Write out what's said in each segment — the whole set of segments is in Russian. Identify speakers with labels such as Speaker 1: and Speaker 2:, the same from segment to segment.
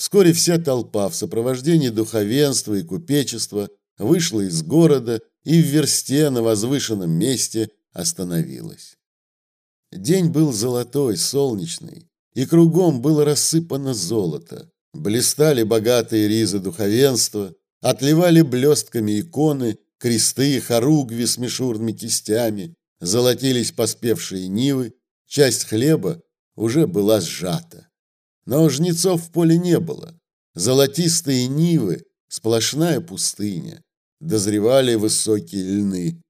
Speaker 1: Вскоре вся толпа в сопровождении духовенства и купечества вышла из города и в версте на возвышенном месте остановилась. День был золотой, солнечный, и кругом было рассыпано золото. Блистали богатые ризы духовенства, отливали блестками иконы, кресты хоругви с мишурными кистями, золотились поспевшие нивы, часть хлеба уже была сжата. Но жнецов в поле не было. Золотистые нивы, сплошная пустыня, дозревали высокие льны.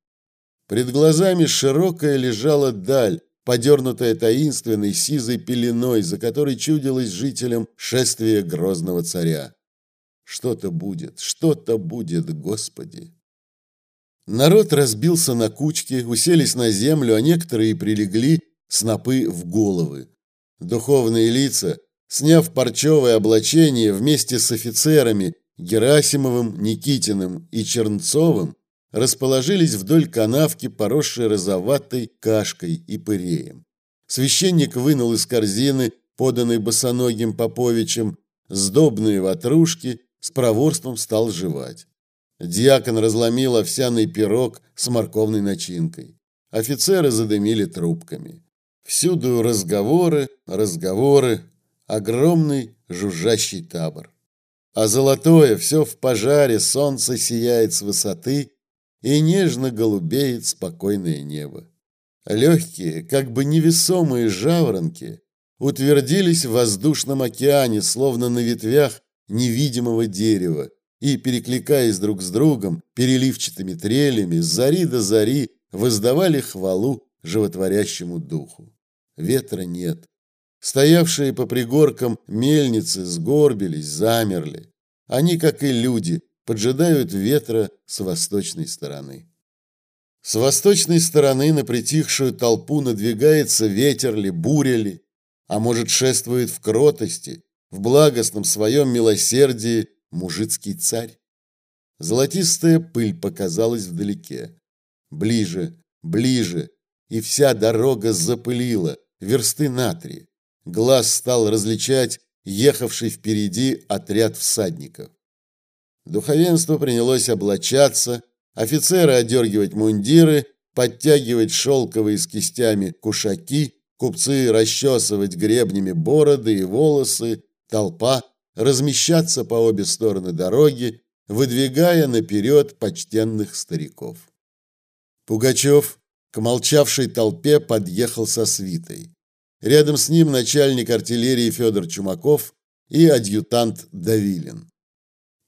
Speaker 1: Пред глазами широкая лежала даль, подернутая таинственной сизой пеленой, за которой чудилось жителям шествие грозного царя. Что-то будет, что-то будет, Господи. Народ разбился на кучки, уселись на землю, а некоторые прилегли снопы в головы. Духовные лица, сняв парчевое облачение вместе с офицерами Герасимовым, Никитиным и Чернцовым, расположились вдоль канавки, поросшей розоватой кашкой и пыреем. Священник вынул из корзины, поданной босоногим Поповичем, сдобные ватрушки, с проворством стал жевать. Дьякон разломил овсяный пирог с морковной начинкой. Офицеры задымили трубками. Всюду разговоры, разговоры, огромный жужжащий табор. А золотое все в пожаре, солнце сияет с высоты, и нежно голубеет спокойное небо. Легкие, как бы невесомые жаворонки утвердились в воздушном океане, словно на ветвях невидимого дерева, и, перекликаясь друг с другом, переливчатыми трелями, с зари до зари воздавали хвалу животворящему духу. Ветра нет. Стоявшие по пригоркам мельницы сгорбились, замерли. Они, как и люди, поджидают ветра с восточной стороны. С восточной стороны на притихшую толпу надвигается ветер ли, буря ли, а может шествует в кротости, в благостном своем милосердии мужицкий царь. Золотистая пыль показалась вдалеке. Ближе, ближе, и вся дорога запылила, версты на три. Глаз стал различать ехавший впереди отряд всадников. Духовенство принялось облачаться, офицеры одергивать мундиры, подтягивать шелковые с кистями кушаки, купцы расчесывать гребнями бороды и волосы, толпа размещаться по обе стороны дороги, выдвигая наперед почтенных стариков. Пугачев к молчавшей толпе подъехал со свитой. Рядом с ним начальник артиллерии Федор Чумаков и адъютант Давилин.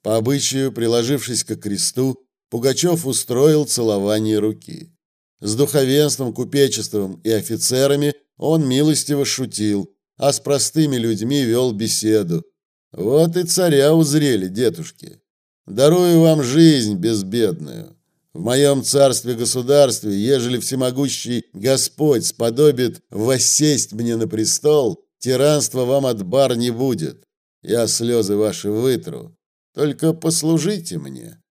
Speaker 1: По обычаю, приложившись к кресту, Пугачев устроил целование руки. С духовенством, купечеством и офицерами он милостиво шутил, а с простыми людьми вел беседу, вот и царя узрели, дедушки. Дарую вам жизнь безбедную. В моем царстве-государстве, ежели всемогущий Господь сподобит воссесть мне на престол, тиранства вам от бар не будет. Я слезы ваши вытру. Только послужите мне.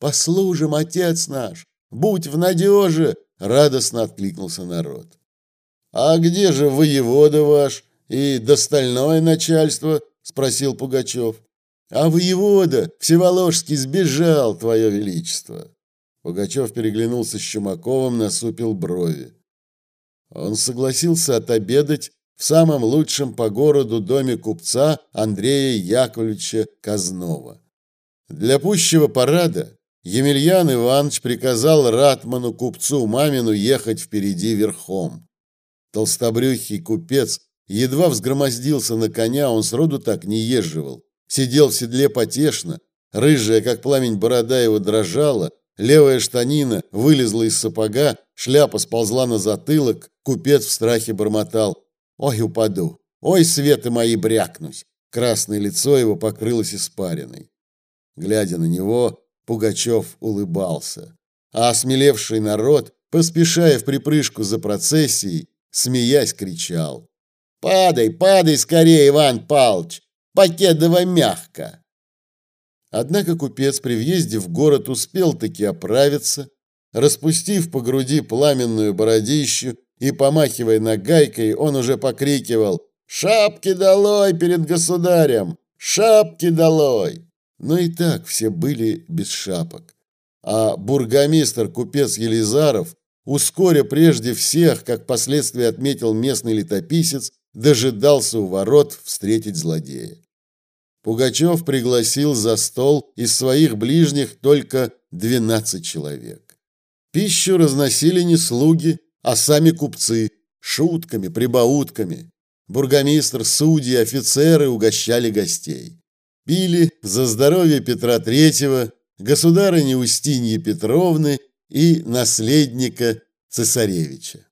Speaker 1: Послужим, отец наш, будь в надеже, радостно откликнулся народ. А где же воевода ваш и достальное начальство? спросил Пугачев. А воевода Всеволожский сбежал, твое величество. Пугачев переглянулся с Чумаковым, насупил брови. Он согласился отобедать в самом лучшем по городу доме купца Андрея Яковлевича Казнова. Для пущего парада Емельян Иванович приказал ратману купцу Мамину ехать впереди верхом. Толстобрюхий купец Едва взгромоздился на коня, он сроду так не езживал. Сидел в седле потешно, рыжая, как пламень борода его дрожала, левая штанина вылезла из сапога, шляпа сползла на затылок, купец в страхе бормотал. «Ой, упаду! Ой, светы мои, брякнусь!» Красное лицо его покрылось испариной. Глядя на него, Пугачев улыбался. А осмелевший народ, поспешая в припрыжку за процессией, смеясь, кричал. Падай, падай скорее, Иван Палч, покедово мягко. Однако купец при въезде в город успел таки оправиться, распустив по груди пламенную бородищу и помахивая нагайкой, он уже покрикивал: "Шапки долой перед государем! Шапки долой! Но и так все были без шапок. А бургомистр-купец Елизаров, ускоря прежде всех, как впоследствии отметил местный летописец, дожидался у ворот встретить злодея. Пугачев пригласил за стол из своих ближних только 12 человек. Пищу разносили не слуги, а сами купцы, шутками, прибаутками. Бургомистр, судьи, офицеры угощали гостей. Пили за здоровье Петра Третьего, государыни Устиньи Петровны и наследника цесаревича.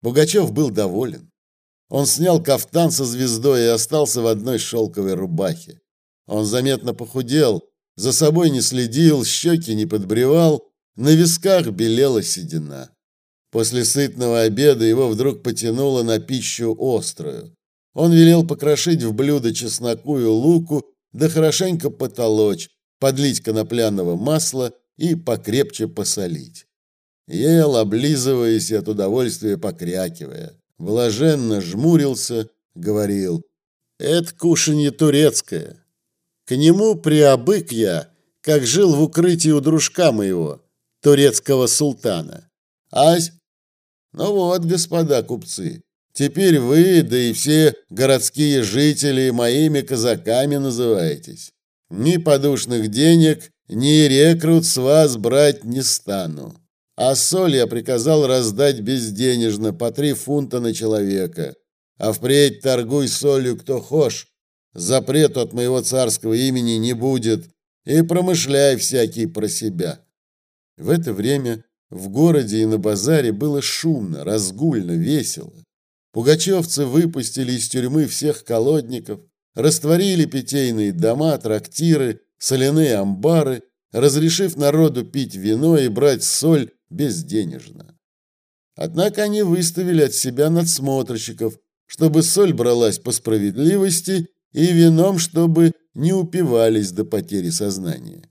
Speaker 1: Пугачев был доволен. Он снял кафтан со звездой и остался в одной шелковой рубахе. Он заметно похудел, за собой не следил, щеки не подбревал, на висках белела седина. После сытного обеда его вдруг потянуло на пищу острую. Он велел покрошить в блюдо чесноку и луку, да хорошенько потолочь, подлить конопляного масла и покрепче посолить. Ел, облизываясь и от удовольствия покрякивая. Блаженно жмурился, говорил, «Это кушанье турецкое. К нему приобык я, как жил в укрытии у дружка моего, турецкого султана. Ась? Ну вот, господа купцы, теперь вы, да и все городские жители моими казаками называетесь. Ни подушных денег, ни рекрут с вас брать не стану. А соль я приказал раздать безденежно по три фунта на человека. А впредь торгуй солью кто хошь, запрету от моего царского имени не будет, и промышляй всякий про себя. В это время в городе и на базаре было шумно, разгульно, весело. Пугачевцы выпустили из тюрьмы всех колодников, растворили питейные дома, трактиры, соляные амбары, разрешив народу пить вино и брать соль безденежно. Однако они выставили от себя надсмотрщиков, чтобы соль бралась по справедливости и вином, чтобы не упивались до потери сознания.